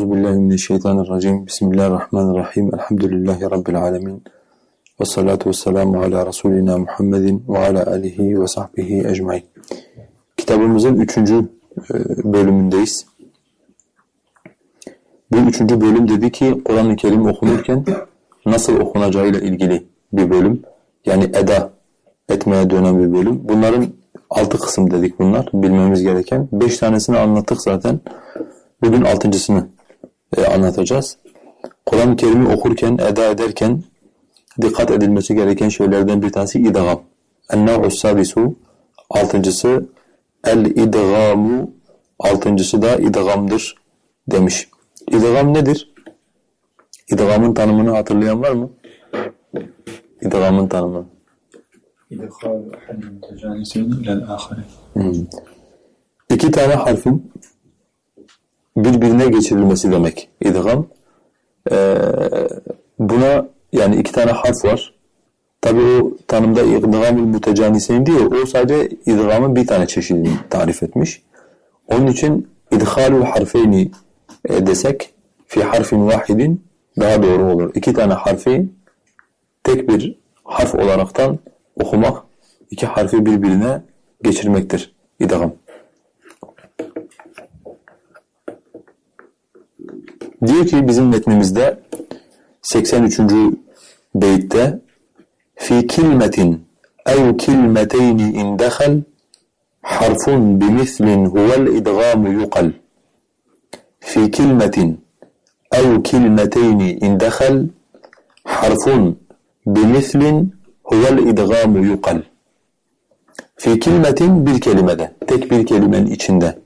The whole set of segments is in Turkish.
Euzu billahi mineşşeytanirracim. Bismillahirrahmanirrahim. Elhamdülillahi rabbil alamin. Ve salatu vesselamu ala Resulina Muhammedin ve ala alihi ve sahbihi ecmaîn. Kitabımızın üçüncü e, bölümündeyiz. Bu üçüncü bölüm dedi ki Kur'an-ı Kerim okunurken nasıl okunacağıyla ilgili bir bölüm. Yani eda etmeye dönen bir bölüm. Bunların altı kısım dedik bunlar bilmemiz gereken. Beş tanesini anlattık zaten. Bugün altıncısını e, anlatacağız. Kur'an-ı Kerim'i okurken, eda ederken dikkat edilmesi gereken şeylerden bir tanesi idgam. En-nev'us sabisu altıncısı el-idgamu altıncısı da idgamdır demiş. İdgam nedir? İdgamın tanımını hatırlayan var mı? İdgamın tanımını. İdhal ahad mutacaniseyni ilel ahire. Hmm. İki tane harfin birbirine geçirilmesi demek idgam. Ee, buna yani iki tane harf var. Tabi o tanımda idgamül mutecaniseyn diyor. O sadece idgamın bir tane çeşidini tarif etmiş. Onun için idhalul harfeyni e, desek fi harfin vahidin daha doğru olur. İki tane harfi tek bir harf olaraktan okumak iki harfi birbirine geçirmektir idgam. Diyor ki bizim metnimizde 83. beytte fi kilmetin ev kilmeteyni in dehal harfun bimislin huvel idgamu yukal fi kilmetin ev kilmeteyni in dehal harfun bimislin huvel idgamu yukal fi kilmetin bir kelimede tek bir kelimenin içinde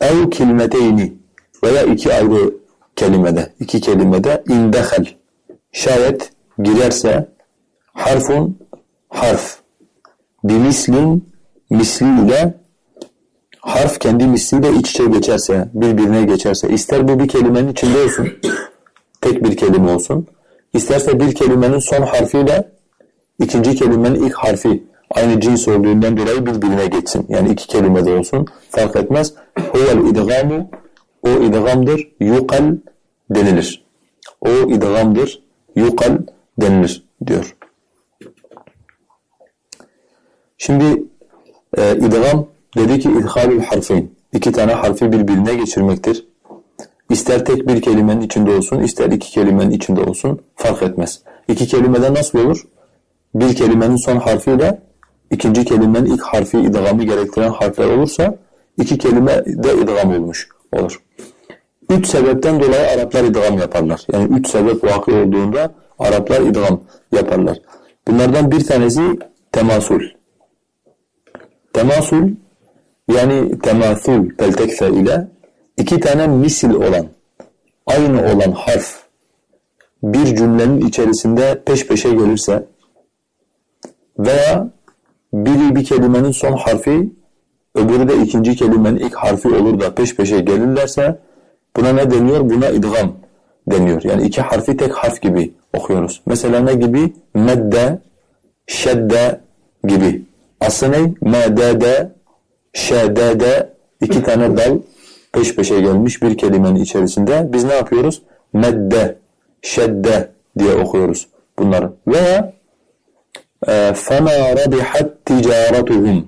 ev kilmeteyni veya iki ayrı kelimede, iki kelimede indehel şayet girerse harfun harf bimislin misliyle harf kendi misliyle iç içe geçerse, birbirine geçerse, ister bu bir kelimenin içinde olsun, tek bir kelime olsun, isterse bir kelimenin son harfiyle ikinci kelimenin ilk harfi aynı cins olduğundan dolayı birbirine geçsin. Yani iki kelime de olsun, fark etmez. Huvel idgamu, o idgamdır, yukal denilir. O idgamdır, yukal denilir diyor. Şimdi e, idgam dedi ki idhalül harfeyn. İki tane harfi birbirine geçirmektir. İster tek bir kelimenin içinde olsun, ister iki kelimenin içinde olsun fark etmez. İki kelimede nasıl olur? Bir kelimenin son harfiyle ikinci kelimenin ilk harfi idgamı gerektiren harfler olursa iki kelime de idgam olmuş olur. Üç sebepten dolayı Araplar idgam yaparlar. Yani üç sebep vakı olduğunda Araplar idgam yaparlar. Bunlardan bir tanesi temasul. Temasul yani temasul peltekfe ile iki tane misil olan, aynı olan harf bir cümlenin içerisinde peş peşe gelirse veya biri bir kelimenin son harfi öbürü de ikinci kelimenin ilk harfi olur da peş peşe gelirlerse Buna ne deniyor? Buna idgam deniyor. Yani iki harfi tek harf gibi okuyoruz. Mesela ne gibi? Medde, şedde gibi. Aslı ne? Medede, şedede iki tane dal peş peşe gelmiş bir kelimenin içerisinde. Biz ne yapıyoruz? Medde, şedde diye okuyoruz bunları. Veya فَمَا رَبِحَتْ تِجَارَتُهُمْ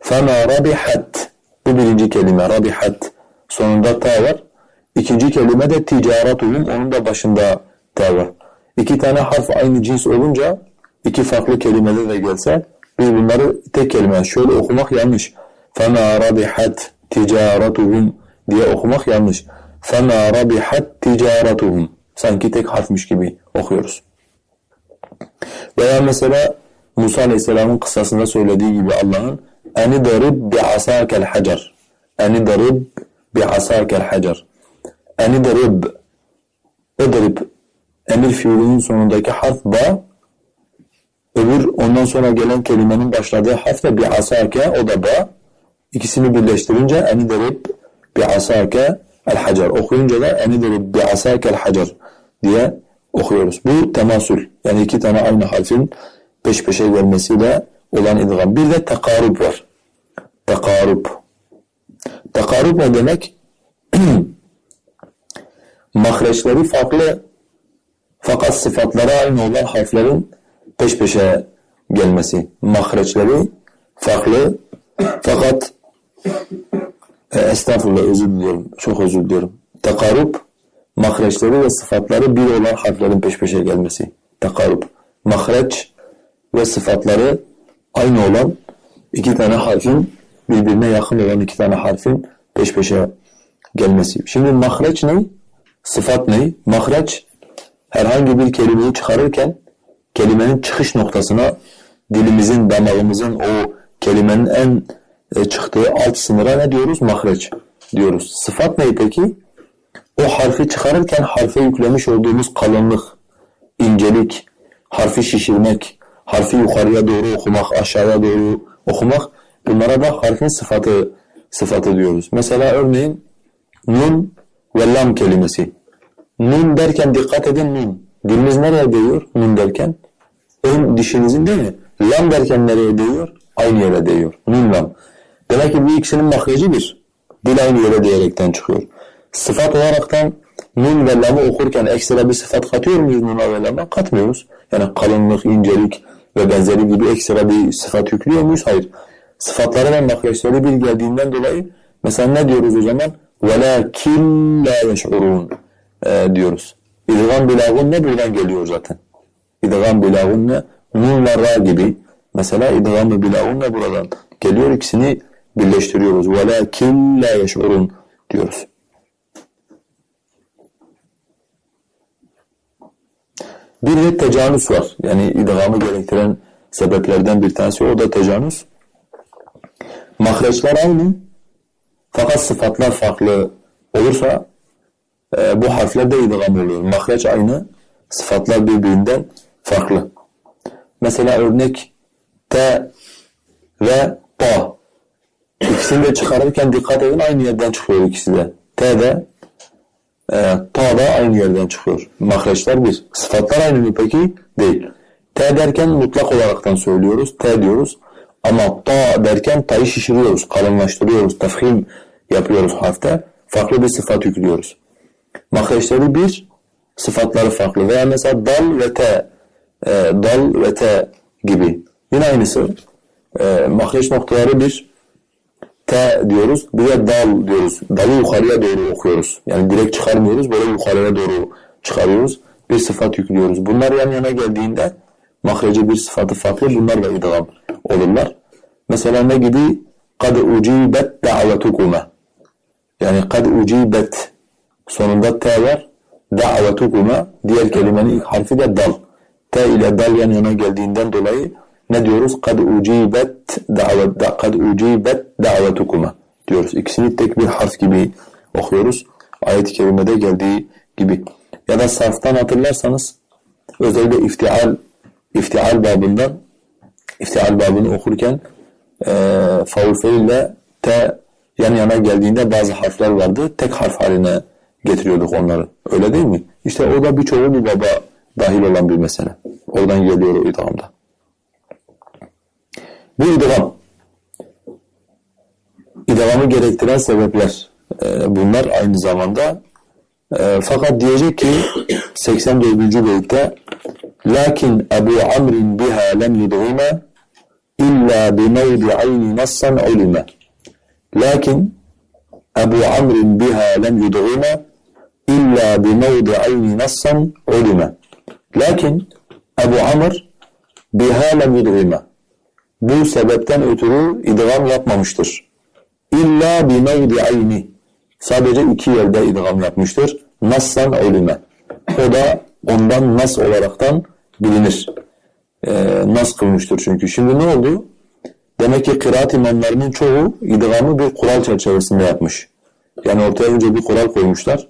فَمَا رَبِحَتْ Bu birinci kelime. Rabihat. Sonunda ta var. İkinci kelime de ticaretuhum onun da başında T var. İki tane harf aynı cins olunca iki farklı kelimede de gelse biz bunları tek kelime şöyle okumak yanlış. فَمَا رَبِحَتْ ticaretuhum diye okumak yanlış. فَمَا رَبِحَتْ ticaretuhum sanki tek harfmiş gibi okuyoruz. Veya mesela Musa Aleyhisselam'ın kıssasında söylediği gibi Allah'ın bi asakel hacer eni darib bi asakel hacer eni derib edrib emir fiilinin sonundaki harf ba öbür ondan sonra gelen kelimenin başladığı harf de bi asake o da ba ikisini birleştirince eni derib bi asake el hacer okuyunca da eni derib bi asake el hacer diye okuyoruz. Bu temasul yani iki tane aynı harfin peş peşe gelmesiyle olan idgam. Bir de tekarub var. Tekarub. Tekarub ne demek? mahreçleri farklı fakat sıfatları aynı olan harflerin peş peşe gelmesi. Mahreçleri farklı fakat e, estağfurullah özür diliyorum. Çok özür diliyorum. Takarup mahreçleri ve sıfatları bir olan harflerin peş peşe gelmesi. Takarup. Mahreç ve sıfatları aynı olan iki tane harfin birbirine yakın olan iki tane harfin peş peşe gelmesi. Şimdi mahreç ne? Sıfat ne? Mahreç herhangi bir kelimeyi çıkarırken kelimenin çıkış noktasına dilimizin, damağımızın o kelimenin en e, çıktığı alt sınıra ne diyoruz? Mahreç diyoruz. Sıfat ne peki? O harfi çıkarırken harfe yüklemiş olduğumuz kalınlık, incelik, harfi şişirmek, harfi yukarıya doğru okumak, aşağıya doğru okumak bunlara da harfin sıfatı sıfatı diyoruz. Mesela örneğin nun ve lam kelimesi. Nun derken dikkat edin nun. Dilimiz nereye değiyor nun derken? Ön dişinizin değil mi? Lam derken nereye değiyor? Aynı yere değiyor. Nun lam. Demek ki bu ikisinin mahreci bir. Dil aynı yere değerekten çıkıyor. Sıfat olaraktan nun ve lamı okurken ekstra bir sıfat katıyor muyuz nuna ve lama? Katmıyoruz. Yani kalınlık, incelik ve benzeri gibi ekstra bir sıfat yüklüyor muyuz? Hayır. Sıfatları ve mahreçleri bir geldiğinden dolayı mesela ne diyoruz o zaman? وَلَكِنْ لَا يَشْعُرُونَ e, diyoruz. İdgam bilagun ne buradan geliyor zaten. İdgam bilagun ne? Nunla ra gibi. Mesela idgam bilagun ne buradan geliyor. İkisini birleştiriyoruz. وَلَكِنْ لَا يَشْعُرُونَ diyoruz. Bir de tecanüs var. Yani idgamı gerektiren sebeplerden bir tanesi o da tecanüs. Mahreçler aynı fakat sıfatlar farklı olursa e, bu harfler de idgam oluyor. Mahreç aynı, sıfatlar birbirinden farklı. Mesela örnek T ve ta. İkisini de çıkarırken dikkat edin aynı yerden çıkıyor ikisi de. T de e, ta da aynı yerden çıkıyor. Mahreçler bir. Sıfatlar aynı mı peki? Değil. T derken mutlak olaraktan söylüyoruz. T diyoruz. Ama ta derken ta'yı şişiriyoruz, kalınlaştırıyoruz, tefhim yapıyoruz harfte. Farklı bir sıfat yüklüyoruz. Mahreçleri bir, sıfatları farklı. Veya mesela dal ve te, e, dal ve te gibi. Yine aynısı. E, mahreç noktaları bir, T diyoruz. bu Buraya dal diyoruz. Dalı yukarıya doğru okuyoruz. Yani direkt çıkarmıyoruz. Böyle yukarıya doğru çıkarıyoruz. Bir sıfat yüklüyoruz. Bunlar yan yana geldiğinde mahreci bir sıfatı farklı. Bunlar da idgam olurlar. Mesela ne gibi? Kad ucibet da'vetukuma. Yani kad ucibet. Sonunda T var. Da'vetukuma. Diğer kelimenin ilk harfi de dal. T ile dal yan yana geldiğinden dolayı ne diyoruz? Kad ucibet davet da kad ucibet davetukuma diyoruz. İkisini tek bir harf gibi okuyoruz. Ayet-i kerimede geldiği gibi. Ya da sarftan hatırlarsanız özellikle iftial iftial babından iftial babını okurken e, favfe ile te yan yana geldiğinde bazı harfler vardı. Tek harf haline getiriyorduk onları. Öyle değil mi? İşte o da birçoğu bu baba dahil olan bir mesele. Oradan geliyor o idamda. Bu idgam. İdgamı gerektiren sebepler. E, bunlar aynı zamanda. E, fakat diyecek ki 84. beytte Lakin Ebu Amr'in biha lem yudgime illa bimevdi'ayni nassan ulime. Lakin Ebu Amr'in biha lem yudgime illa bimevdi'ayni nassan ulime. Lakin Ebu Amr biha lem yudgime. Bu sebepten ötürü idgam yapmamıştır. İlla bimevdi'ayni. Sadece iki yerde idgam yapmıştır. Nassan ulime. O da ondan nas olaraktan bilinir. E, nas kılmıştır çünkü. Şimdi ne oldu? Demek ki kıraat imamlarının çoğu idgamı bir kural çerçevesinde yapmış. Yani ortaya önce bir kural koymuşlar.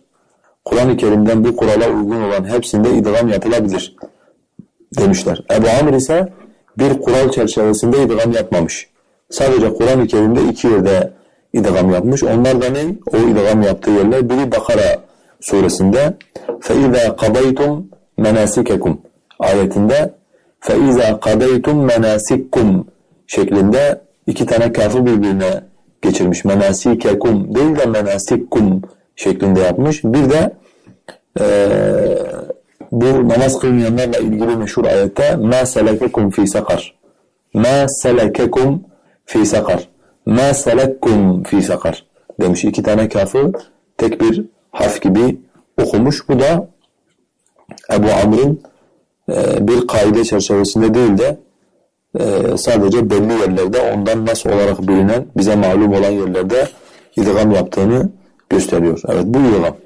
Kur'an-ı Kerim'den bu kurala uygun olan hepsinde idgam yapılabilir demişler. Ebu Amr ise bir kural çerçevesinde idgam yapmamış. Sadece Kur'an-ı Kerim'de iki yerde idgam yapmış. Onlar da ne? O idgam yaptığı yerler biri Bakara suresinde فَاِذَا قَضَيْتُمْ مَنَاسِكَكُمْ ayetinde فَاِذَا قَضَيْتُمْ مَنَاسِكُمْ şeklinde iki tane kafı birbirine geçirmiş. Menasikekum değil de menasikum şeklinde yapmış. Bir de bu namaz kılmayanlarla ilgili meşhur ayette مَا سَلَكَكُمْ ف۪ي سَقَرٍ مَا سَلَكَكُمْ ف۪ي سَقَرٍ مَا سَلَكُمْ ف۪ي سَقَرٍ demiş. iki tane kafı tek bir harf gibi okumuş. Bu da Ebu Amr'ın e, bir kaide çerçevesinde değil de e, sadece belli yerlerde ondan nasıl olarak bilinen, bize malum olan yerlerde idgam yaptığını gösteriyor. Evet bu idgam.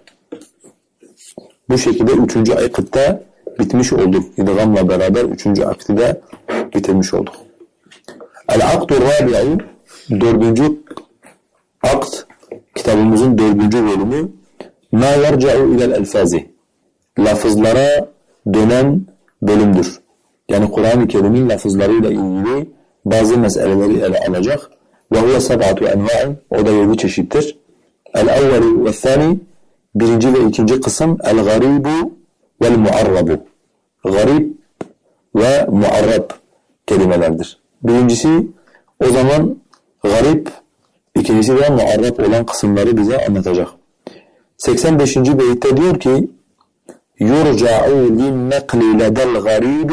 Bu şekilde üçüncü akıtta bitmiş olduk. İdgamla beraber üçüncü akıda bitirmiş olduk. El-Akdu Rabi'u dördüncü akt kitabımızın dördüncü bölümü Ma yerca'u ilel elfazi lafızlara dönen bölümdür. Yani Kur'an-ı Kerim'in lafızlarıyla ilgili bazı meseleleri ele alacak. Ve huve sab'atu enva'in o da yedi çeşittir. El-evveli ve thani birinci ve ikinci kısım el-garibu vel muarrabu. Garip ve muarrab kelimelerdir. Birincisi o zaman garip, ikincisi de muarrab olan kısımları bize anlatacak. 85. beyitte diyor ki يرجع للنقل لدى الغريب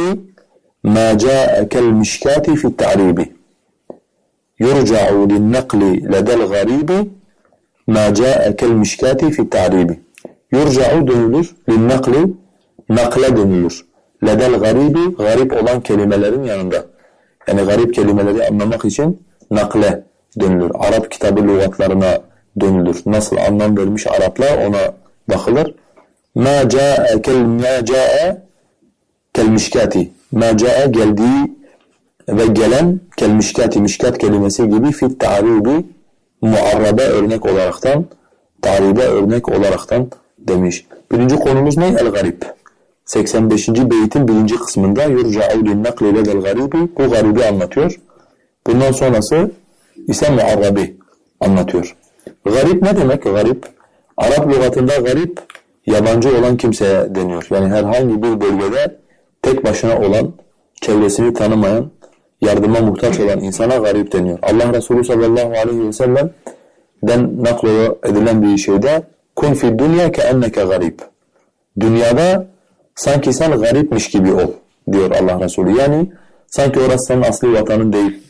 ما جاء كالمشكاة في التعريب يرجع للنقل لدى الغريب ca'e kel mişkati fi ta'ribi. Yurca'u dönülür, linnakli, nakle dönülür. Ledel garibi, garip olan kelimelerin yanında. Yani garip kelimeleri anlamak için nakle dönülür. Arap kitabı lügatlarına dönülür. Nasıl anlam vermiş Araplar ona bakılır. Ma ca'e kel ma ca'e kel mişkati. Ma ca'e geldiği ve gelen kel mişkati, mişkat kelimesi gibi fit ta'ribi muarrabe örnek olaraktan, taribe örnek olaraktan demiş. Birinci konumuz ne? El-garib. 85. beytin birinci kısmında yurca'u linnakli ledel garibi bu garibi anlatıyor. Bundan sonrası ise muarrabi anlatıyor. Garip ne demek garip? Arap lügatında garip yabancı olan kimseye deniyor. Yani herhangi bir bölgede tek başına olan, çevresini tanımayan, yardıma muhtaç olan insana garip deniyor. Allah Resulü sallallahu aleyhi ve sellem den naklo edilen bir şeyde kun fi dünya ke enneke garip. Dünyada sanki sen garipmiş gibi ol diyor Allah Resulü. Yani sanki orası senin asli vatanın değil.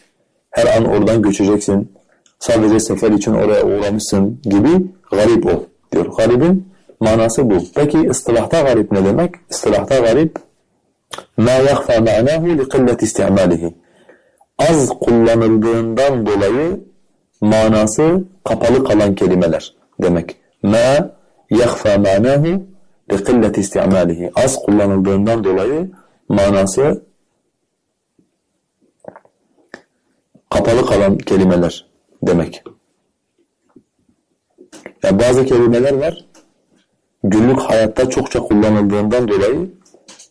Her an oradan göçeceksin. Sadece sefer için oraya uğramışsın gibi garip ol diyor. Garibin manası bu. Peki ıstılahta garip ne demek? Istilahta garip ma yakhfa ma'nahu li qillati istimalihi az kullanıldığından dolayı manası kapalı kalan kelimeler demek. Ma yakhfa manahu li qillati istimalihi. Az kullanıldığından dolayı manası kapalı kalan kelimeler demek. Yani bazı kelimeler var günlük hayatta çokça kullanıldığından dolayı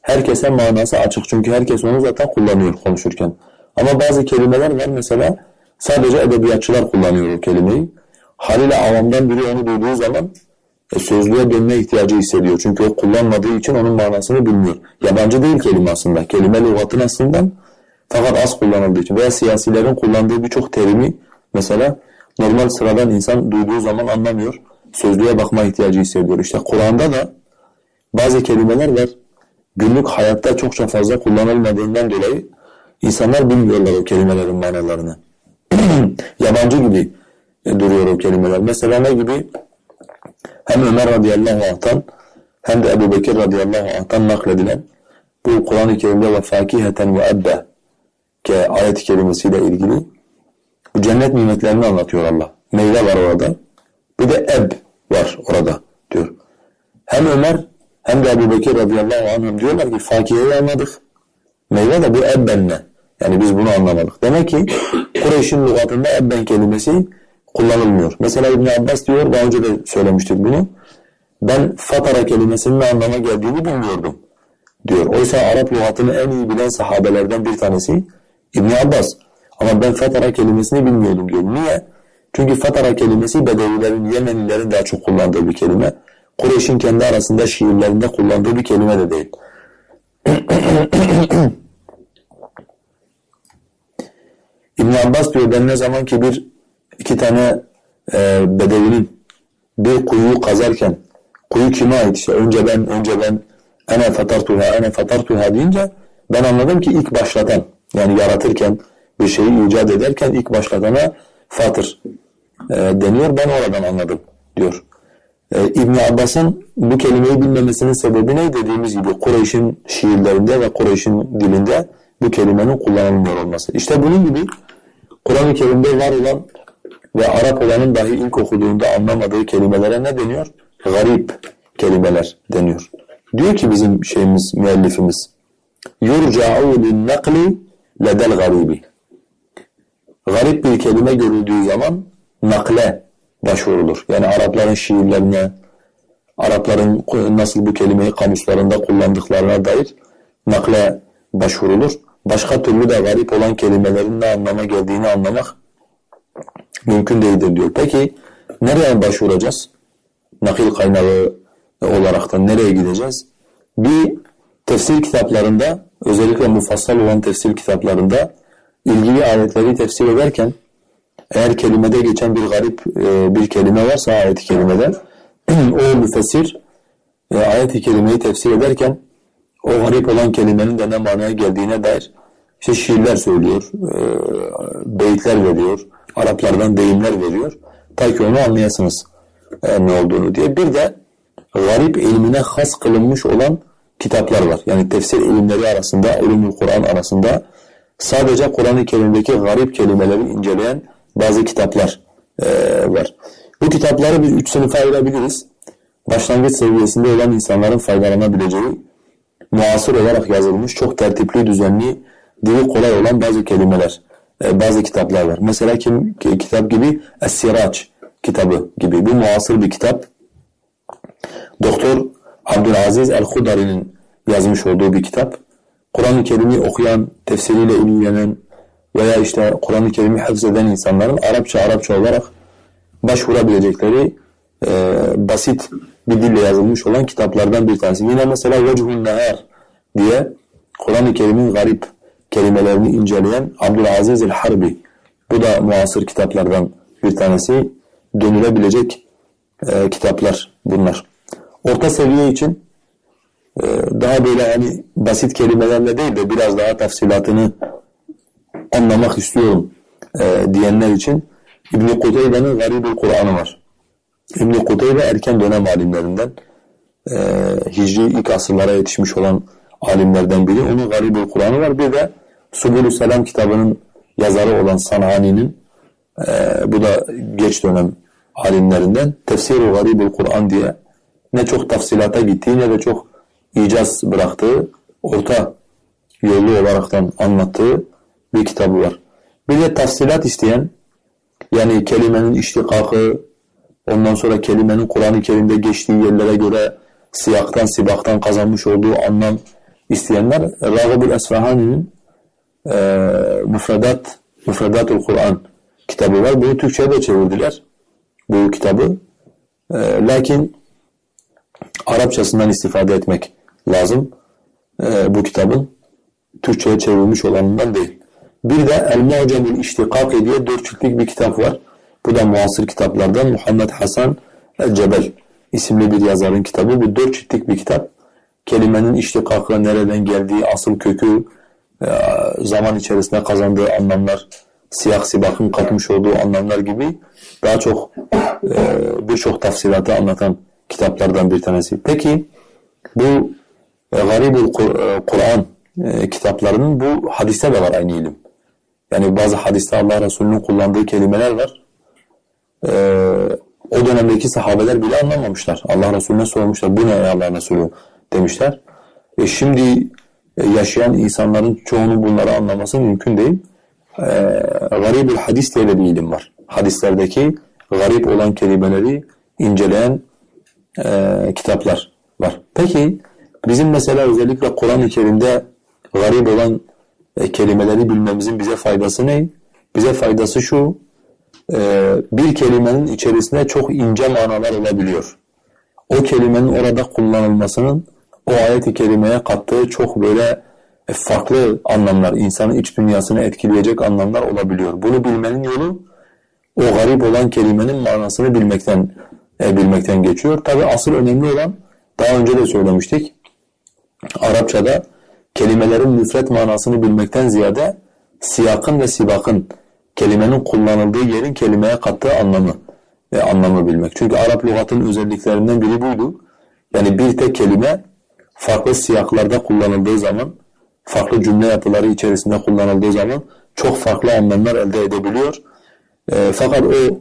herkese manası açık. Çünkü herkes onu zaten kullanıyor konuşurken. Ama bazı kelimeler var mesela sadece edebiyatçılar kullanıyor o kelimeyi. Haliyle avamdan biri onu duyduğu zaman e, sözlüğe dönme ihtiyacı hissediyor. Çünkü o kullanmadığı için onun manasını bilmiyor. Yabancı değil kelime aslında. Kelime lügatın aslında fakat az kullanıldığı için veya siyasilerin kullandığı birçok terimi mesela normal sıradan insan duyduğu zaman anlamıyor. Sözlüğe bakma ihtiyacı hissediyor. İşte Kur'an'da da bazı kelimeler var. Günlük hayatta çokça fazla kullanılmadığından dolayı İnsanlar bilmiyorlar o kelimelerin manalarını. Yabancı gibi duruyor o kelimeler. Mesela ne gibi? Hem Ömer radıyallahu anh'tan hem de Ebu Bekir radıyallahu anh'tan nakledilen bu Kur'an-ı Kerim'de ve fakiheten ve ebbe ke ayet kelimesiyle ilgili bu cennet nimetlerini anlatıyor Allah. Meyve var orada. Bir de eb var orada diyor. Hem Ömer hem de Ebu Bekir radıyallahu anh diyorlar ki fakiheyi anladık. Meyve de bu ebbenle. Yani biz bunu anlamadık. Demek ki Kureyş'in lügatında ebben kelimesi kullanılmıyor. Mesela İbn Abbas diyor, daha önce de söylemiştik bunu. Ben fatara kelimesinin anlama geldiğini bilmiyordum diyor. Oysa Arap lügatını en iyi bilen sahabelerden bir tanesi İbn Abbas. Ama ben fatara kelimesini bilmiyordum diyor. Niye? Çünkü fatara kelimesi Bedevilerin, Yemenilerin daha çok kullandığı bir kelime. Kureyş'in kendi arasında şiirlerinde kullandığı bir kelime de değil. İbn Abbas diyor ben ne zaman ki bir iki tane e, bedevinin bir kuyuyu kazarken Kuyu kime ait işte önce ben önce ben ene fatartuha ene fatartuha deyince ben anladım ki ilk başlatan yani yaratırken bir şeyi icat ederken ilk başlatana fatır e, deniyor. Ben oradan anladım diyor. E, ibn Abbas'ın bu kelimeyi bilmemesinin sebebi ne? Dediğimiz gibi Kureyş'in şiirlerinde ve Kureyş'in dilinde bu kelimenin kullanılmıyor olması. İşte bunun gibi Kur'an-ı Kerim'de var olan ve Arap olanın dahi ilk okuduğunda anlamadığı kelimelere ne deniyor? Garip kelimeler deniyor. Diyor ki bizim şeyimiz, müellifimiz يُرْجَعُوا لِلنَّقْلِ ledel garibi. Garip bir kelime görüldüğü zaman nakle başvurulur. Yani Arapların şiirlerine, Arapların nasıl bu kelimeyi kamuslarında kullandıklarına dair nakle başvurulur. Başka türlü de garip olan kelimelerin ne anlama geldiğini anlamak mümkün değildir diyor. Peki nereye başvuracağız? Nakil kaynağı olaraktan nereye gideceğiz? Bir tefsir kitaplarında özellikle mufassal olan tefsir kitaplarında ilgili ayetleri tefsir ederken eğer kelimede geçen bir garip e, bir kelime varsa ayet-i kerimede o müfessir e, ayet-i kerimeyi tefsir ederken o garip olan kelimenin de ne manaya geldiğine dair işte şiirler söylüyor, e, beyitler veriyor, Araplardan deyimler veriyor. Ta ki onu anlayasınız e, ne olduğunu diye. Bir de garip ilmine has kılınmış olan kitaplar var. Yani tefsir ilimleri arasında, ulumul Kur'an arasında sadece Kur'an-ı Kerim'deki garip kelimeleri inceleyen bazı kitaplar e, var. Bu kitapları biz üç sınıfa ayırabiliriz. Başlangıç seviyesinde olan insanların faydalanabileceği muasır olarak yazılmış, çok tertipli, düzenli, dili kolay olan bazı kelimeler, e, bazı kitaplar var. Mesela kim kitap gibi Es-Sirac kitabı gibi. Bu muasır bir kitap. Doktor Abdülaziz El-Hudari'nin yazmış olduğu bir kitap. Kur'an-ı Kerim'i okuyan, tefsiriyle ilgilenen veya işte Kur'an-ı Kerim'i hafızeden insanların Arapça Arapça olarak başvurabilecekleri e, basit bir dille yazılmış olan kitaplardan bir tanesi. Yine mesela Vecihun Nehar diye Kur'an-ı Kerim'in garip kelimelerini inceleyen Abdülaziz el-Harbi. Bu da muasır kitaplardan bir tanesi. Dönülebilecek e, kitaplar bunlar. Orta seviye için e, daha böyle hani basit kelimelerle değil de biraz daha tafsilatını anlamak istiyorum e, diyenler için İbn-i Kuteybe'nin Garibul Kur'an'ı var. İbn-i Kuteybe erken dönem alimlerinden e, Hicri ilk asırlara yetişmiş olan alimlerden biri. Onun Garibul Kur'an'ı var. Bir de Subulü Selam kitabının yazarı olan Sanani'nin e, bu da geç dönem alimlerinden Tefsir-i Garibul Kur'an diye ne çok tafsilata gittiği ne de çok icaz bıraktığı orta yolu olaraktan anlattığı bir kitabı var. Bir de tafsilat isteyen yani kelimenin iştikakı ondan sonra kelimenin Kur'an-ı Kerim'de geçtiği yerlere göre siyaktan sibaktan kazanmış olduğu anlam isteyenler Ragıbül Esfahani'nin e, Müfredat Müfredatul Kur'an kitabı var. Bunu Türkçe'ye de çevirdiler bu kitabı. E, lakin Arapçasından istifade etmek lazım. E, bu kitabın Türkçe'ye çevrilmiş olanından değil. Bir de El-Mu'cemül İştikak diye dört ciltlik bir kitap var. Bu da muasır kitaplardan Muhammed Hasan El-Cebel isimli bir yazarın kitabı. Bu dört ciltlik bir kitap. Kelimenin iştikakı, nereden geldiği, asıl kökü, zaman içerisinde kazandığı anlamlar, siyah sibakın katmış olduğu anlamlar gibi daha çok e, birçok tafsilatı anlatan kitaplardan bir tanesi. Peki bu e, Garibul Kur'an kitaplarının bu hadiste de var aynı ilim. Yani bazı hadiste Allah Resulü'nün kullandığı kelimeler var. o dönemdeki sahabeler bile anlamamışlar. Allah Resulüne sormuşlar bu ne Allah Resulü demişler. E şimdi yaşayan insanların çoğunun bunları anlaması mümkün değil. E, garibül hadis diye bir ilim var. Hadislerdeki garip olan kelimeleri inceleyen e, kitaplar var. Peki bizim mesela özellikle Kur'an-ı Kerim'de garip olan e, kelimeleri bilmemizin bize faydası ne? Bize faydası şu, e, bir kelimenin içerisinde çok ince manalar olabiliyor. O kelimenin orada kullanılmasının o ayet-i kerimeye kattığı çok böyle e, farklı anlamlar, insanın iç dünyasını etkileyecek anlamlar olabiliyor. Bunu bilmenin yolu o garip olan kelimenin manasını bilmekten e, bilmekten geçiyor. Tabi asıl önemli olan daha önce de söylemiştik. Arapçada kelimelerin müfret manasını bilmekten ziyade siyakın ve sibakın kelimenin kullanıldığı yerin kelimeye kattığı anlamı ve anlamı bilmek. Çünkü Arap lügatının özelliklerinden biri buydu. Yani bir tek kelime farklı siyaklarda kullanıldığı zaman, farklı cümle yapıları içerisinde kullanıldığı zaman çok farklı anlamlar elde edebiliyor. E, fakat o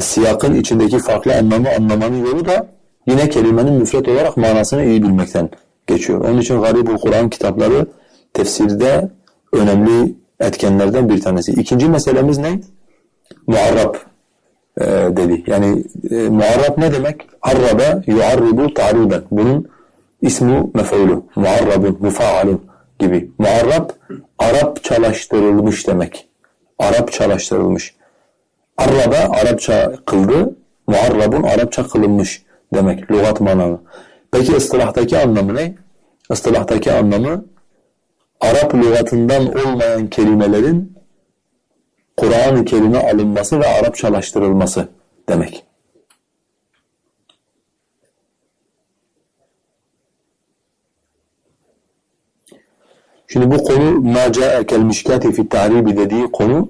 siyakın içindeki farklı anlamı anlamanın yolu da yine kelimenin müfret olarak manasını iyi bilmekten geçiyor. Onun için Garibul Kur'an kitapları tefsirde önemli etkenlerden bir tanesi. İkinci meselemiz ne? Muarrab e, dedi. Yani e, muarrab ne demek? Arraba yuarribu ta'riben. Bunun ismu mef'ulu. Muarrabun, mufa'alun gibi. Muarrab Arap çalıştırılmış demek. Arap çalıştırılmış. Arraba Arapça kıldı. Muarrabun Arapça kılınmış demek. Lügat manamı. Peki ıstılahtaki anlamı ne? Istilahtaki anlamı Arap lügatından olmayan kelimelerin Kur'an-ı Kerim'e alınması ve Arapçalaştırılması demek. Şimdi bu konu مَا جَاءَ كَالْمِشْكَاتِ فِي التَّعْرِيبِ dediği konu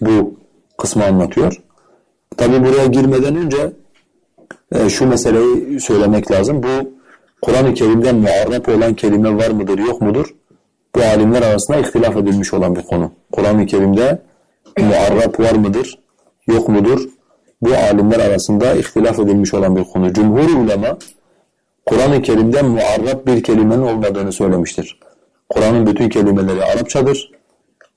bu kısmı anlatıyor. Tabi buraya girmeden önce e, şu meseleyi söylemek lazım. Bu Kur'an-ı Kerim'de muarrap olan kelime var mıdır yok mudur? Bu alimler arasında ihtilaf edilmiş olan bir konu. Kur'an-ı Kerim'de muarrap var mıdır yok mudur? Bu alimler arasında ihtilaf edilmiş olan bir konu. Cumhur ulema Kur'an-ı Kerim'de muarrap bir kelimenin olmadığını söylemiştir. Kur'an'ın bütün kelimeleri Arapçadır.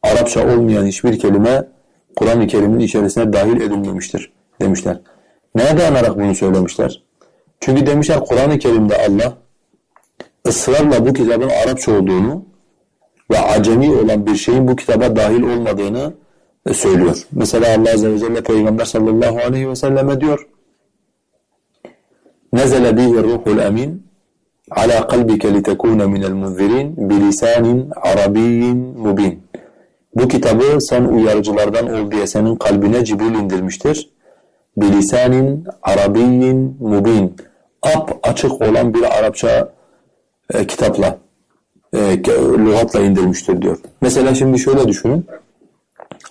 Arapça olmayan hiçbir kelime Kur'an-ı Kerim'in içerisine dahil edilmemiştir demişler. Neye dayanarak bunu söylemişler? Çünkü demişler Kur'an-ı Kerim'de Allah ısrarla bu kitabın Arapça olduğunu ve acemi olan bir şeyin bu kitaba dahil olmadığını e, söylüyor. Mesela Allah Azze ve Celle Peygamber sallallahu aleyhi ve selleme diyor Nezele bihi ruhul emin ala kalbike litekune minel munzirin bilisanin arabiyyin mubin Bu kitabı sen uyarıcılardan ol diye senin kalbine Cibril indirmiştir. Bilisanin arabiyyin mubin ap açık olan bir Arapça e, kitapla e, lügatla indirmiştir diyor. Mesela şimdi şöyle düşünün.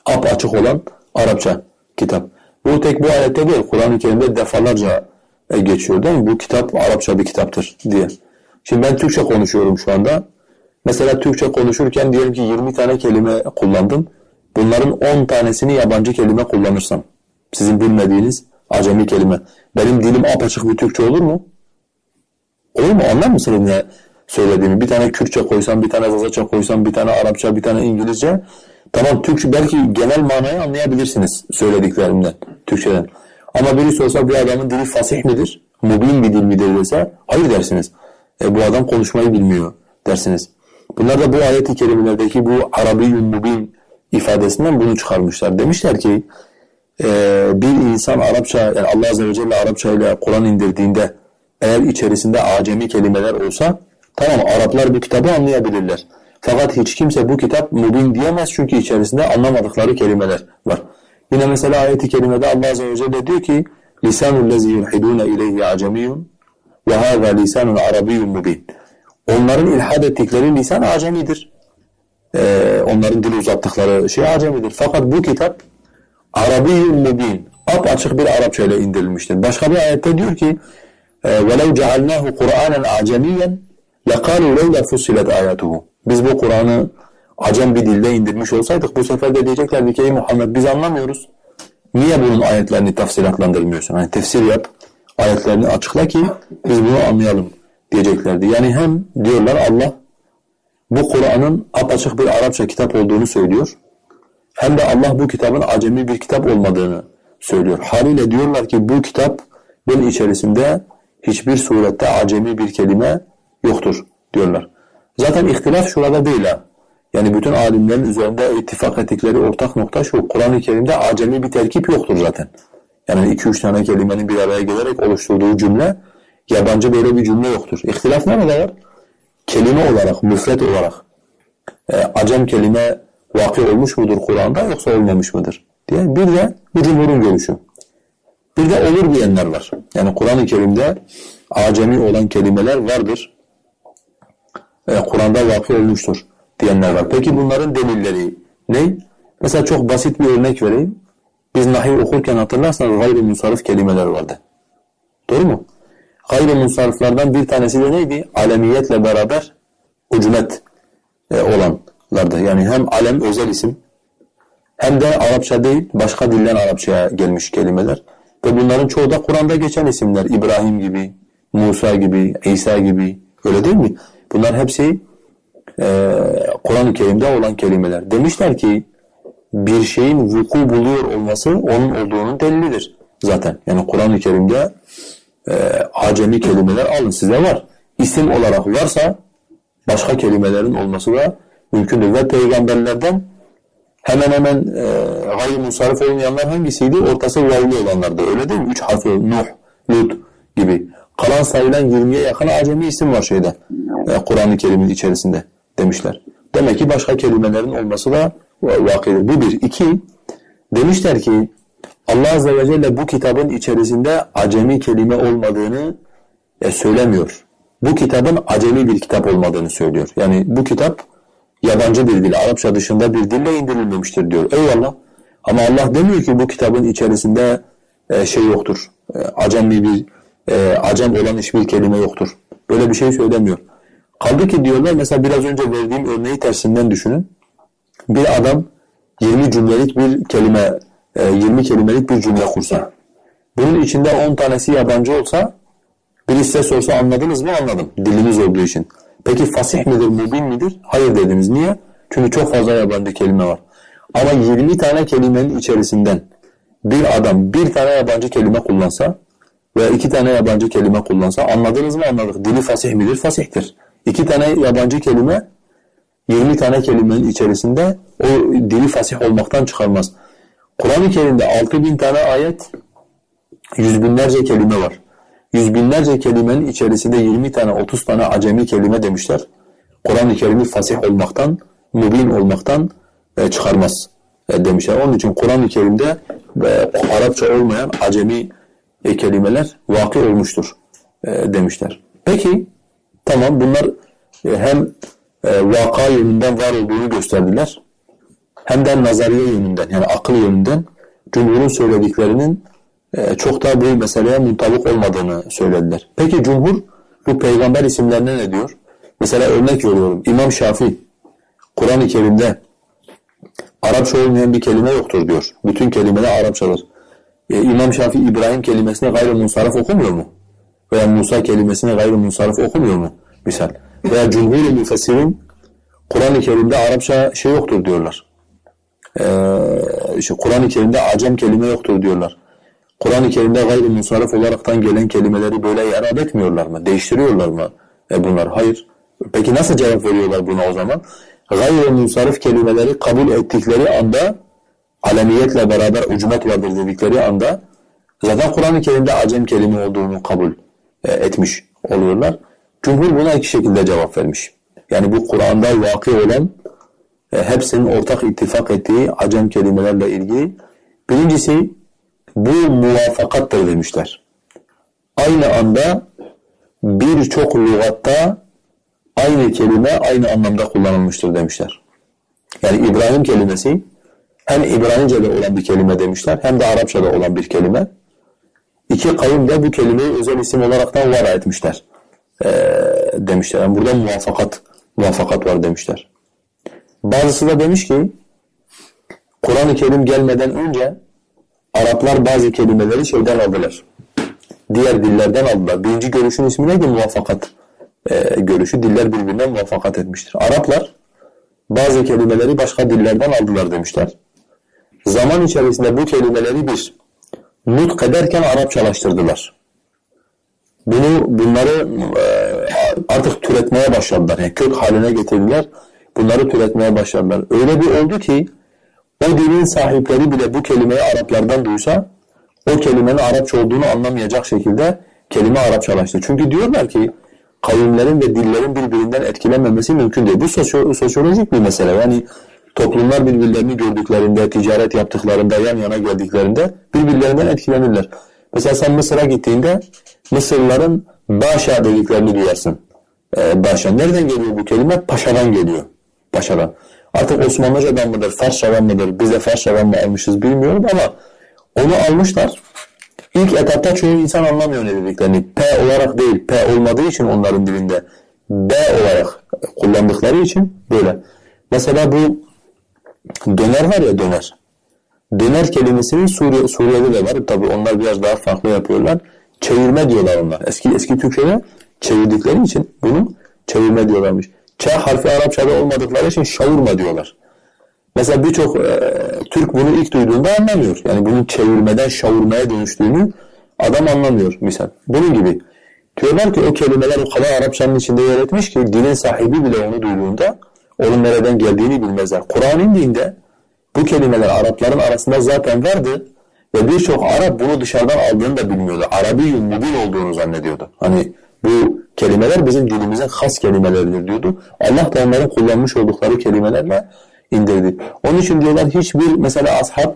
Ap açık olan Arapça kitap. Bu tek bu ayette değil. Kur'an-ı Kerim'de defalarca e, geçiyor değil mi? Bu kitap Arapça bir kitaptır diye. Şimdi ben Türkçe konuşuyorum şu anda. Mesela Türkçe konuşurken diyelim ki 20 tane kelime kullandım. Bunların 10 tanesini yabancı kelime kullanırsam, sizin bilmediğiniz acemi kelime. Benim dilim apaçık bir Türkçe olur mu? Olur mu? Anlar mısınız ne söylediğimi? Bir tane Kürtçe koysam, bir tane Zazaça koysam, bir tane Arapça, bir tane İngilizce. Tamam Türkçe belki genel manayı anlayabilirsiniz söylediklerimden, Türkçeden. Ama biri sorsa bu adamın dili fasih midir? Mubin bir dil midir dese hayır dersiniz. E, bu adam konuşmayı bilmiyor dersiniz. Bunlar da bu ayet-i kerimelerdeki bu Arabiyyun Mubin ifadesinden bunu çıkarmışlar. Demişler ki e, bir insan Arapça, yani Allah Azze ve Celle Arapça ile Kur'an indirdiğinde eğer içerisinde acemi kelimeler olsa tamam Araplar bu kitabı anlayabilirler. Fakat hiç kimse bu kitap mubin diyemez çünkü içerisinde anlamadıkları kelimeler var. Yine mesela ayet-i kerimede Allah Azze ve Celle diyor ki لِسَانُ الَّذ۪ي يُلْحِدُونَ اِلَيْهِ عَجَمِيٌّ وَهَذَا لِسَانٌ عَرَبِيٌّ mubin. Onların ilhad ettikleri lisan acemidir. Ee, onların dil uzattıkları şey acemidir. Fakat bu kitap Arabiyyun mubin. Ap açık bir Arapça ile indirilmiştir. Başka bir ayette diyor ki وَلَوْ جَعَلْنَاهُ قُرْآنًا عَجَمِيًّا لَقَالُوا لَوْلَا فُصِّلَتْ آيَاتُهُ Biz bu Kur'an'ı acem bir dilde indirmiş olsaydık bu sefer de diyeceklerdi ki ey Muhammed biz anlamıyoruz. Niye bunun ayetlerini tafsilatlandırmıyorsun? Hani tefsir yap, ayetlerini açıkla ki biz bunu anlayalım diyeceklerdi. Yani hem diyorlar Allah bu Kur'an'ın apaçık bir Arapça kitap olduğunu söylüyor. Hem de Allah bu kitabın acemi bir kitap olmadığını söylüyor. Haliyle diyorlar ki bu kitap bunun içerisinde hiçbir surette acemi bir kelime yoktur diyorlar. Zaten ihtilaf şurada değil ha. Yani bütün alimlerin üzerinde ittifak ettikleri ortak nokta şu. Kur'an-ı Kerim'de acemi bir terkip yoktur zaten. Yani iki üç tane kelimenin bir araya gelerek oluşturduğu cümle yabancı böyle bir cümle yoktur. İhtilaf nerede var? Kelime olarak, müfret olarak e, acem kelime vakı olmuş mudur Kur'an'da yoksa olmamış mıdır? diye. Bir de bu cumhurun görüşü. Bir de olur diyenler var. Yani Kur'an-ı Kerim'de acemi olan kelimeler vardır. E, Kur'an'da vakı olmuştur diyenler var. Peki bunların delilleri ne? Mesela çok basit bir örnek vereyim. Biz nahiv okurken hatırlarsanız gayri musarif kelimeler vardı. Doğru mu? Gayri musariflardan bir tanesi de neydi? Alemiyetle beraber ucumet e, olanlardı. Yani hem alem özel isim hem de Arapça değil başka dilden Arapçaya gelmiş kelimeler. Ve bunların çoğu da Kur'an'da geçen isimler. İbrahim gibi, Musa gibi, İsa gibi. Öyle değil mi? Bunlar hepsi e, Kur'an-ı Kerim'de olan kelimeler. Demişler ki bir şeyin vuku buluyor olması onun olduğunun delilidir zaten. Yani Kur'an-ı Kerim'de e, acemi kelimeler alın size var. İsim olarak varsa başka kelimelerin olması da mümkündür. Ve peygamberlerden hemen hemen e, gayri musarif olmayanlar hangisiydi? Ortası vavli olanlardı. Öyle değil mi? Üç harfli Nuh, Lut gibi. Kalan sayılan 20'ye yakın acemi isim var şeyde. E, Kur'an-ı Kerim'in içerisinde demişler. Demek ki başka kelimelerin olması da vakidir. Bu bir. İki, demişler ki Allah Azze ve Celle bu kitabın içerisinde acemi kelime olmadığını e, söylemiyor. Bu kitabın acemi bir kitap olmadığını söylüyor. Yani bu kitap yabancı bir dil, Arapça dışında bir dille indirilmemiştir diyor. Eyvallah. Ama Allah demiyor ki bu kitabın içerisinde e, şey yoktur. E, acemi bir, e, acem olan hiçbir kelime yoktur. Böyle bir şey söylemiyor. Kaldı ki diyorlar mesela biraz önce verdiğim örneği tersinden düşünün. Bir adam 20 cümlelik bir kelime, 20 e, kelimelik bir cümle kursa. Bunun içinde 10 tanesi yabancı olsa biri size sorsa anladınız mı? Anladım. Dilimiz olduğu için. Peki fasih midir, mubin midir? Hayır dediniz. Niye? Çünkü çok fazla yabancı kelime var. Ama 20 tane kelimenin içerisinden bir adam bir tane yabancı kelime kullansa veya iki tane yabancı kelime kullansa anladınız mı? Anladık. Dili fasih midir? Fasihtir. İki tane yabancı kelime 20 tane kelimenin içerisinde o dili fasih olmaktan çıkarmaz. Kur'an-ı Kerim'de 6000 tane ayet, yüz binlerce kelime var. Yüz binlerce kelimenin içerisinde 20 tane, 30 tane acemi kelime demişler. Kur'an-ı Kerim'i fasih olmaktan, mübin olmaktan e, çıkarmaz e, demişler. Onun için Kur'an-ı Kerim'de e, Arapça olmayan acemi e, kelimeler vakı olmuştur e, demişler. Peki, tamam bunlar e, hem e, vaka yönünden var olduğunu gösterdiler. Hem de nazariye yönünden yani akıl yönünden cumhurun söylediklerinin e, çok da bu meseleye muntabık olmadığını söylediler. Peki cumhur bu peygamber isimlerine ne diyor? Mesela örnek veriyorum. İmam Şafii Kur'an-ı Kerim'de Arapça olmayan bir kelime yoktur diyor. Bütün kelimeler Arapçadır. E, İmam Şafii İbrahim kelimesine gayrı munsarif okumuyor mu? Veya Musa kelimesine gayrı munsarif okumuyor mu? Misal veya cumhur-i müfessirin Kur'an-ı Kerim'de Arapça şey yoktur diyorlar. Ee, işte Kur'an-ı Kerim'de acem kelime yoktur diyorlar. Kur'an-ı Kerim'de gayri musarif olaraktan gelen kelimeleri böyle irad etmiyorlar mı? Değiştiriyorlar mı e bunlar? Hayır. Peki nasıl cevap veriyorlar buna o zaman? Gayri musarif kelimeleri kabul ettikleri anda alemiyetle beraber ucumet vardır dedikleri anda zaten Kur'an-ı Kerim'de acem kelime olduğunu kabul e, etmiş oluyorlar. Cumhur buna iki şekilde cevap vermiş. Yani bu Kur'an'da vakı olan e, hepsinin ortak ittifak ettiği acem kelimelerle ilgili. Birincisi bu muvafakattır demişler. Aynı anda birçok lügatta aynı kelime aynı anlamda kullanılmıştır demişler. Yani İbrahim kelimesi hem İbranice'de olan bir kelime demişler hem de Arapçada olan bir kelime. İki kavim de bu kelimeyi özel isim olaraktan var etmişler e, demişler. Yani burada muvaffakat, muvaffakat var demişler. Bazısı da demiş ki Kur'an-ı Kerim gelmeden önce Araplar bazı kelimeleri şeyden aldılar. Diğer dillerden aldılar. Birinci görüşün ismi neydi? Muvaffakat e, görüşü. Diller birbirinden muvaffakat etmiştir. Araplar bazı kelimeleri başka dillerden aldılar demişler. Zaman içerisinde bu kelimeleri bir nutk ederken Arapçalaştırdılar bunu bunları e, artık türetmeye başladılar. Yani kök haline getirdiler. Bunları türetmeye başladılar. Öyle bir oldu ki o dilin sahipleri bile bu kelimeyi Araplardan duysa o kelimenin Arapça olduğunu anlamayacak şekilde kelime Arapçalaştı. Çünkü diyorlar ki kavimlerin ve dillerin birbirinden etkilenmemesi mümkün değil. Bu sosyo sosyolojik bir mesele. Yani toplumlar birbirlerini gördüklerinde, ticaret yaptıklarında, yan yana geldiklerinde birbirlerinden etkilenirler. Mesela sen Mısır'a gittiğinde Mısırlıların Başa dediklerini duyarsın. Ee, başa. Nereden geliyor bu kelime? Paşadan geliyor. Paşadan. Artık Osmanlıcadan mıdır, Farsçadan mıdır, biz de Farsçadan mı almışız bilmiyorum ama onu almışlar. İlk etapta çoğu insan anlamıyor ne dediklerini. P olarak değil, P olmadığı için onların dilinde B olarak kullandıkları için böyle. Mesela bu döner var ya döner. Döner kelimesinin Suriye, Suriye'de de var. Tabi onlar biraz daha farklı yapıyorlar. Çevirme diyorlar onlar. Eski eski Türkçe'de çevirdikleri için bunu çevirme diyorlarmış. Ç harfi Arapçada olmadıkları için şavurma diyorlar. Mesela birçok e, Türk bunu ilk duyduğunda anlamıyor. Yani bunun çevirmeden şavurmaya dönüştüğünü adam anlamıyor misal. Bunun gibi. Diyorlar ki o kelimeler o kadar Arapçanın içinde yer etmiş ki dilin sahibi bile onu duyduğunda onun nereden geldiğini bilmezler. Kur'an indiğinde bu kelimeler Arapların arasında zaten vardı ve birçok Arap bunu dışarıdan aldığını da bilmiyordu. Arabi mübin olduğunu zannediyordu. Hani bu kelimeler bizim dilimizin has kelimeleridir diyordu. Allah da onların kullanmış oldukları kelimelerle indirdi. Onun için diyorlar hiçbir mesela ashab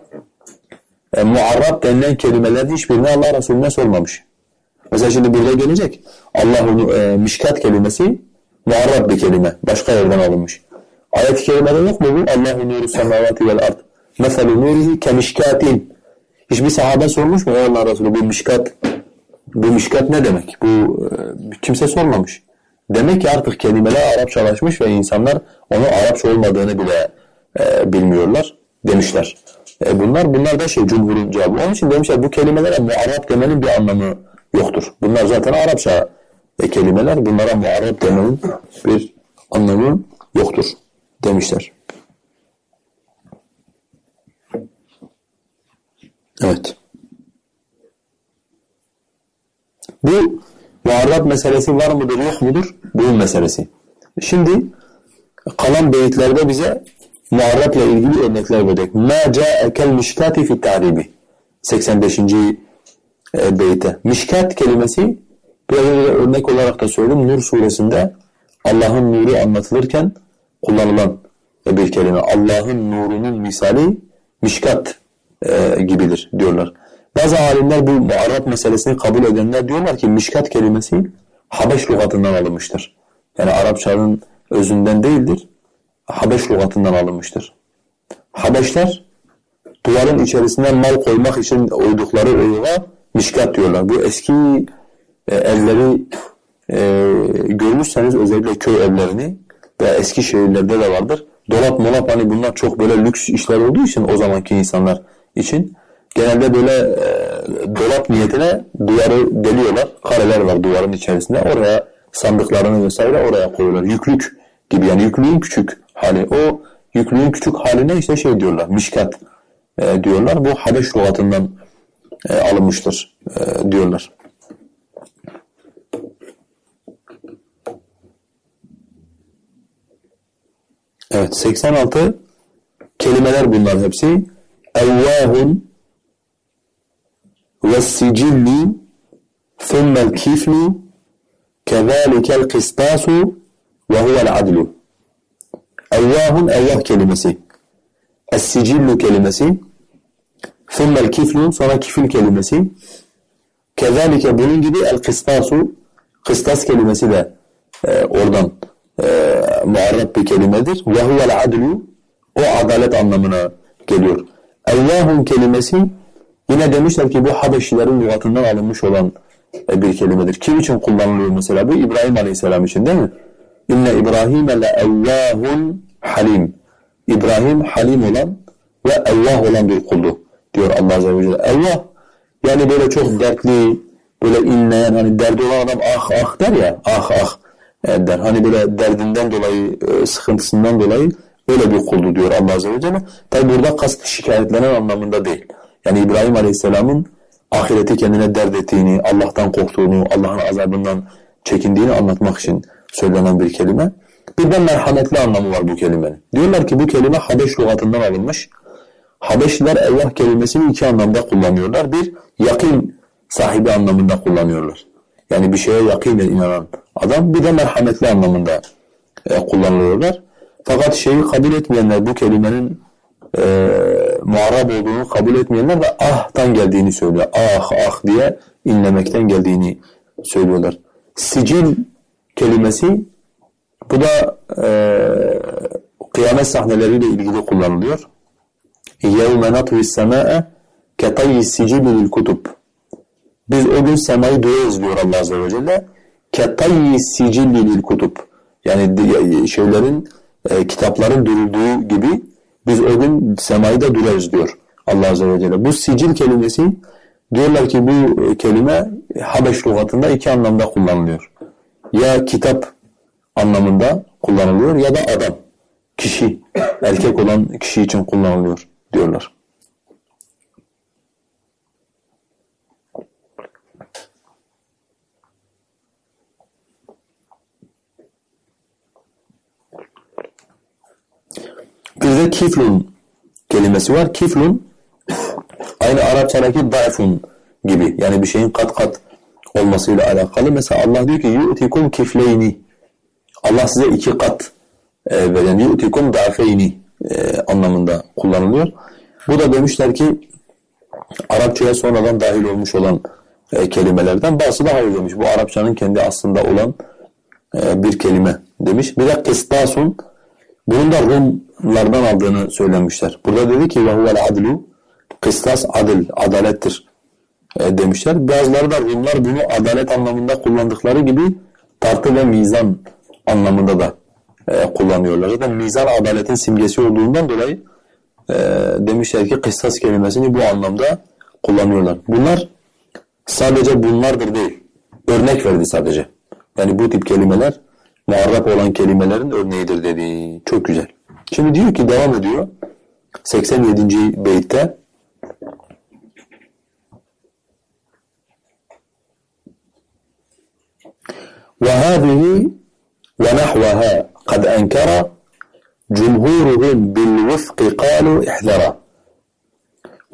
e, muarrab denilen kelimelerin hiçbirini Allah Resulüne sormamış. Mesela şimdi burada gelecek. Allah'ın e, mişkat kelimesi muarrab bir kelime. Başka yerden alınmış. Ayet-i kerimede yok mu bu? Allahu nuru semavati vel ard. Meselu nurihi kemişkatin. Hiçbir sahabe sormuş mu? Ey Allah Resulü bu mişkat bu mişkat ne demek? Bu e, kimse sormamış. Demek ki artık kelimeler Arapçalaşmış ve insanlar onu Arapça olmadığını bile e, bilmiyorlar demişler. E, bunlar bunlar da şey cumhurun cevabı. Onun için demişler bu kelimelere muarrab demenin bir anlamı yoktur. Bunlar zaten Arapça e, kelimeler. Bunlara muarrab demenin bir anlamı yoktur demişler. Evet. Bu muarrab meselesi var mıdır yok mudur? Bunun meselesi. Şimdi kalan beyitlerde bize muarrabla ilgili örnekler verecek. مَا جَاءَ كَالْمِشْكَاتِ فِي التَّعْرِيبِ 85. E, beyte. Mişkat kelimesi biraz önce örnek olarak da söyledim. Nur suresinde Allah'ın nuru anlatılırken kullanılan bir kelime. Allah'ın nurunun misali mişkat e, gibidir diyorlar. Bazı alimler bu muarrab meselesini kabul edenler diyorlar ki mişkat kelimesi Habeş lügatından alınmıştır. Yani Arapçanın özünden değildir. Habeş lügatından alınmıştır. Habeşler duvarın içerisine mal koymak için uydukları oyuğa mişkat diyorlar. Bu eski e, evleri e, görmüşseniz özellikle köy evlerini ve eski şehirlerde de vardır. Dolap molap hani bunlar çok böyle lüks işler olduğu için o zamanki insanlar için genelde böyle e, dolap niyetine duvarı deliyorlar. Kareler var duvarın içerisinde. Oraya sandıklarını vesaire oraya koyuyorlar. Yüklük gibi yani yüklüğün küçük hali. O yüklüğün küçük haline işte şey diyorlar. Mişkat e, diyorlar. Bu Habeş lügatından e, alınmıştır e, diyorlar. Evet 86 kelimeler bunlar hepsi. أواه والسجل ثم الكفل كذلك القسطاس وهو العدل. أواه أواه كلمة السجل كلمة ثم الكفل صار كفل كلمة كذلك بلين جدي القسطاس قسطاس كلمة سي ده. آه، أردن. آه، معرب بكلمة وهو العدل وعدالة أنمنا geliyor. Evvahun kelimesi Yine demişler ki bu Habeşilerin lügatından alınmış olan e, bir kelimedir. Kim için kullanılıyor mesela bu? İbrahim Aleyhisselam için değil mi? İnne İbrahim le evvahun halim. İbrahim halim olan ve evvah olan bir kuldu diyor Allah Azze ve Celle. Evvah yani böyle çok dertli, böyle inleyen hani derdi olan adam ah ah der ya ah ah der. Hani böyle derdinden dolayı, e, sıkıntısından dolayı öyle bir kuldu diyor Allah Azze ve Celle. Tabi burada kast şikayetlenen anlamında değil. Yani İbrahim Aleyhisselam'ın ahireti kendine dert ettiğini, Allah'tan korktuğunu, Allah'ın azabından çekindiğini anlatmak için söylenen bir kelime. Bir de merhametli anlamı var bu kelimenin. Diyorlar ki bu kelime Habeş lügatından alınmış. Habeşliler Allah kelimesini iki anlamda kullanıyorlar. Bir, yakin sahibi anlamında kullanıyorlar. Yani bir şeye yakinen inanan adam. Bir de merhametli anlamında e, kullanılıyorlar. Fakat şeyi kabul etmeyenler bu kelimenin e, muarab olduğunu kabul etmeyenler de ah'tan geldiğini söylüyor. Ah ah diye inlemekten geldiğini söylüyorlar. Sicil kelimesi bu da e, kıyamet sahneleriyle ilgili kullanılıyor. يَوْمَ نَطْوِ السَّمَاءَ كَطَيِّ السِّجِلِ لِلْكُتُبِ Biz o gün semayı duyarız diyor Allah Azze ve Celle. كَطَيِّ السِّجِلِ لِلْكُتُبِ Yani şeylerin, e, kitapların durulduğu gibi biz o gün semayı da durarız diyor Allah Azze ve Celle. Bu sicil kelimesi diyorlar ki bu kelime Habeş lügatında iki anlamda kullanılıyor. Ya kitap anlamında kullanılıyor ya da adam, kişi, erkek olan kişi için kullanılıyor diyorlar. Bir de kiflun kelimesi var. Kiflun aynı Arapçadaki da'fun gibi. Yani bir şeyin kat kat olmasıyla alakalı. Mesela Allah diyor ki yu'tikum kifleyni. Allah size iki kat e, veren yu'tikum da'feyni e, anlamında kullanılıyor. Bu da demişler ki Arapçaya sonradan dahil olmuş olan e, kelimelerden bazısı da hayır demiş. Bu Arapçanın kendi aslında olan e, bir kelime demiş. Bir de kıstasun bunun da Rumlardan aldığını söylemişler. Burada dedi ki وَهُوَ الْعَدْلُ Kıstas adil, adalettir e, demişler. Bazıları da Rumlar bunu adalet anlamında kullandıkları gibi tartı ve mizan anlamında da e, kullanıyorlar. Zaten mizan adaletin simgesi olduğundan dolayı e, demişler ki kıstas kelimesini bu anlamda kullanıyorlar. Bunlar sadece bunlardır değil. Örnek verdi sadece. Yani bu tip kelimeler muarrap olan kelimelerin örneğidir dedi. Çok güzel. Şimdi diyor ki devam ediyor. 87. beytte وهذه ونحوها قد أنكر جمهورهم بالوفق قالوا احذرا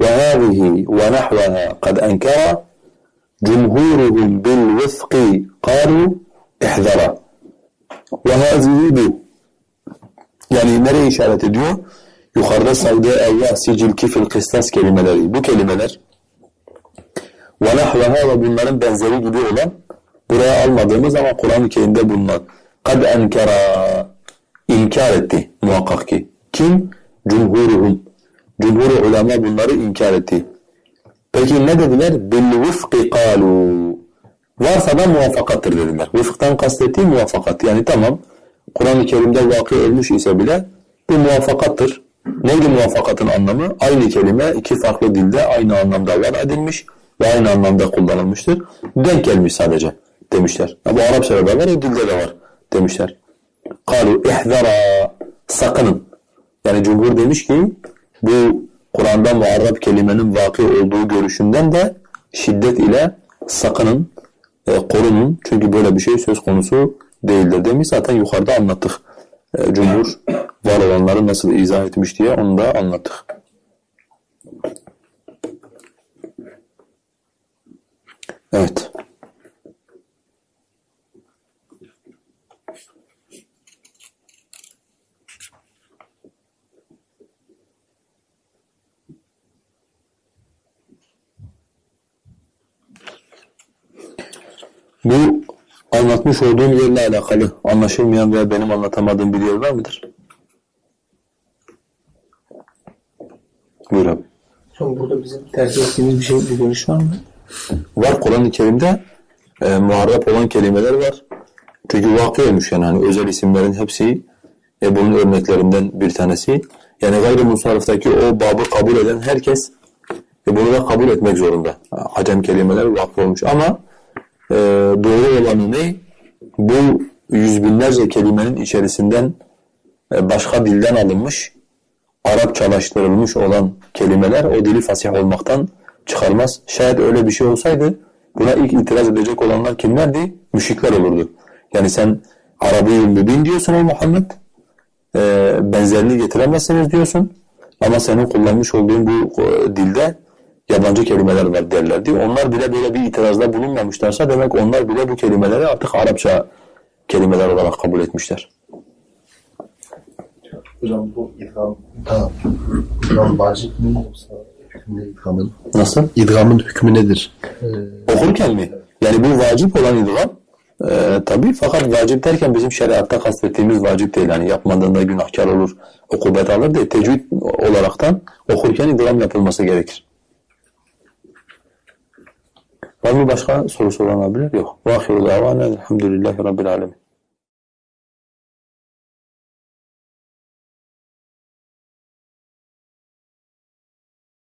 وهذه ونحوها قد أنكر جمهورهم بالوفق قالوا احذرا ve hazihi bu. Yani nereye işaret ediyor? Yukarıda saydığı eyyah, sicil, kifil, kıstas kelimeleri. Bu kelimeler ve nahveha ve bunların benzeri gibi olan buraya almadığımız ama Kur'an-ı Kerim'de bulunan kad enkara inkar etti muhakkak ki. Kim? Cumhuruhum. Cumhur ulema bunları inkar etti. Peki ne dediler? Bil vufki kalu. Varsa da muvaffakattır dediler. Vıfktan kastettiği muvaffakat. Yani tamam Kur'an-ı Kerim'de vakı ölmüş ise bile bu muvaffakattır. Neydi muvaffakatın anlamı? Aynı kelime iki farklı dilde aynı anlamda var edilmiş ve aynı anlamda kullanılmıştır. Denk gelmiş sadece demişler. Ya bu Arapçada da var, o dilde de var demişler. Kalu ihzara sakının. Yani cumhur demiş ki bu Kur'an'da muarrab kelimenin vakı olduğu görüşünden de şiddet ile sakının, e, korunun. Çünkü böyle bir şey söz konusu değildir demiş. Zaten yukarıda anlattık. E, cumhur var olanları nasıl izah etmiş diye onu da anlattık. Evet. Bu anlatmış olduğum yerle alakalı anlaşılmayan veya benim anlatamadığım bir yer var mıdır? Buyur abi. Hocam burada bizim tercih ettiğimiz bir şey, bir görüş var mı? Var Kur'an-ı Kerim'de e, muharrap olan kelimeler var. Çünkü vakı olmuş yani hani özel isimlerin hepsi e, bunun örneklerinden bir tanesi. Yani gayri-musarıftaki o babı kabul eden herkes e, bunu da kabul etmek zorunda. Acem kelimeler vakı olmuş ama e, doğru olanı ne? Bu yüz binlerce kelimenin içerisinden e, başka dilden alınmış, Arapçalaştırılmış olan kelimeler o dili fasih olmaktan çıkarmaz. Şayet öyle bir şey olsaydı buna ilk itiraz edecek olanlar kimlerdi? Müşrikler olurdu. Yani sen Arabi-i Mübin diyorsun ey Muhammed, e, benzerini getiremezsiniz diyorsun ama senin kullanmış olduğun bu e, dilde yabancı kelimeler var derlerdi. Onlar bile böyle bir itirazda bulunmamışlarsa demek onlar bile bu kelimeleri artık Arapça kelimeler olarak kabul etmişler. Hocam bu idgam da idgam vacip mi yoksa hükmü idgamın? Nasıl? İdgamın hükmü nedir? Okurken mi? Yani bu vacip olan idgam e, tabii fakat vacip derken bizim şeriatta kastettiğimiz vacip değil. Yani yapmadığında günahkar olur, ukubet alır değil. Tecvid olaraktan okurken idgam yapılması gerekir. Var mı başka sorusu olan abiler? Yok. Ve ahiru davana elhamdülillahi rabbil alemin.